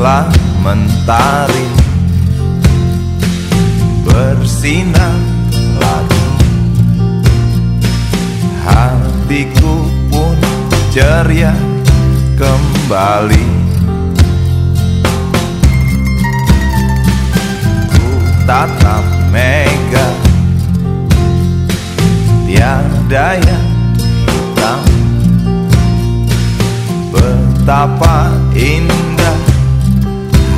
hari bersinar lagi. Hatiku pun ceria kembali. Ku tatap mega Tiada yang hitam. Betapa indah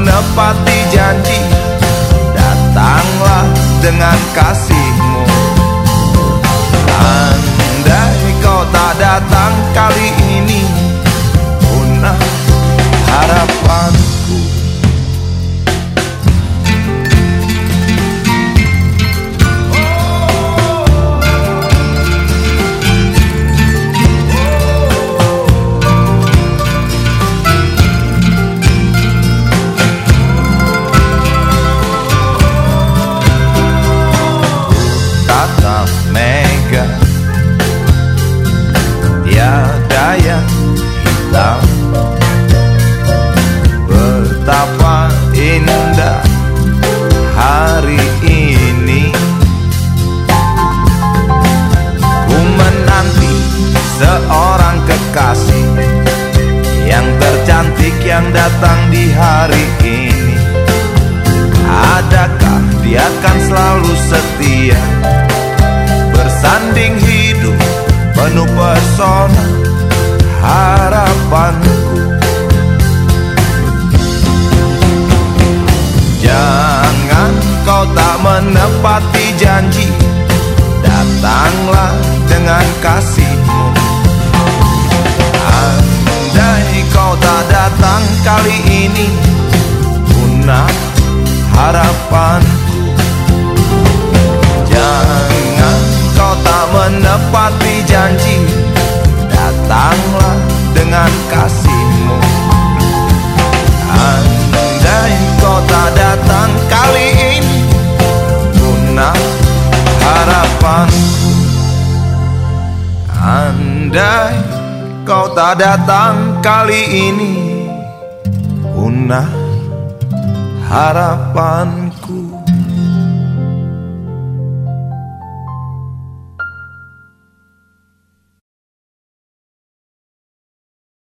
menepati janji. Datanglah dengan kasihmu. Andai kau tak datang kali datang di hari ini. Adakah dia akan selalu setia? Bersanding hidup penuh pesona harapanku. Jangan kau tak menepati janji menepati janji Datanglah dengan kasihmu. Andai kau tak datang kali ini Punah harapanku. Andai kau tak datang kali ini Punah harapan